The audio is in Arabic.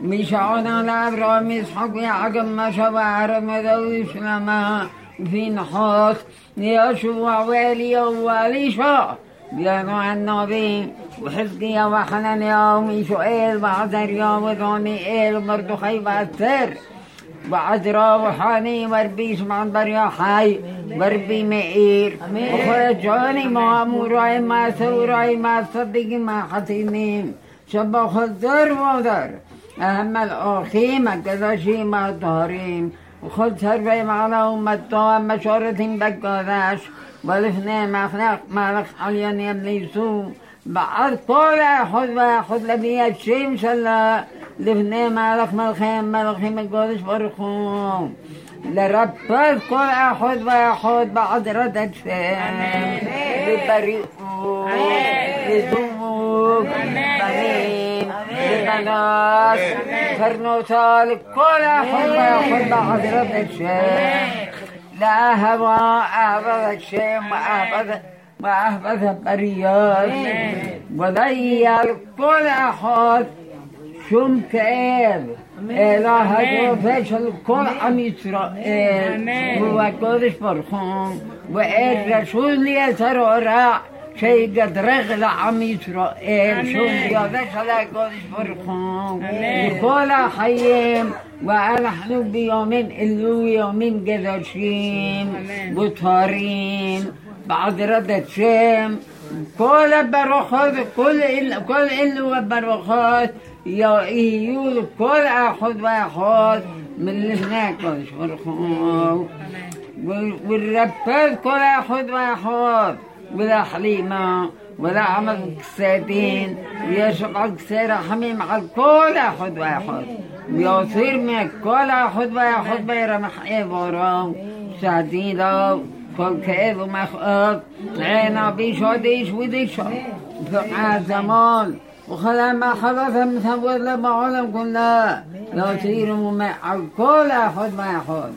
بشعود على أبرام إسحاق يعقب ما شبع رمضان إسلاما في نحوس ليشوع والي شا. بيانو النبي وحزقيا وحنانيا وميشوئيل وعزريا وذونيئيل ومردخي وأستر وعذرا وحاني وربيش اسمان بريا حي وربي مئير. وخرجاني ما أموراي ما سوراي ما صدقي ما حسيني شبه خذر وذر. أهم الأخيم القدشي ما طهرين وخذ سربي معنا أمته مشورة بقاداش ولفني مخلق مالك عليان يبليسو. بعد كل أحد وأحد لبي الشيم شلا لفني مالك ملخيم ملخيم القدس برخوم. لربط كل أحد وأحد بعد رد الشيم لبريئو لدوك بريم لبناس فرنوتا لكل وأحد بعد رد الشيم لا هوى أهبذ الشيم وأهبذ وأهبذ البريات وضيع كل أحد شم كآب إله جوفش الكل عم إسرائيل هو قدس برخون وإيه رسول يسرورا شيء عم إسرائيل. شم يدش على قدس برخون لكل حيهم ونحن بيومين إلو يومين قدشين وطارين بعد ردة شام كل البرخات كل إل كل إلو البرخات يقول كل أحد وأحد. من اللي هناك برخون والربات كل أحد وأحد. ولا حليمة ولا عمل كسادين ويشبع كسارة حميم على كل أحد واحد. ويصير من كل أحد واحد بيرمح إبرام سعدينا كل كيف ومخاف عينا بيشوديش وديش فقع زمان وخلا ما حدث مثل لما علم كنا يصير مع كل أحد واحد.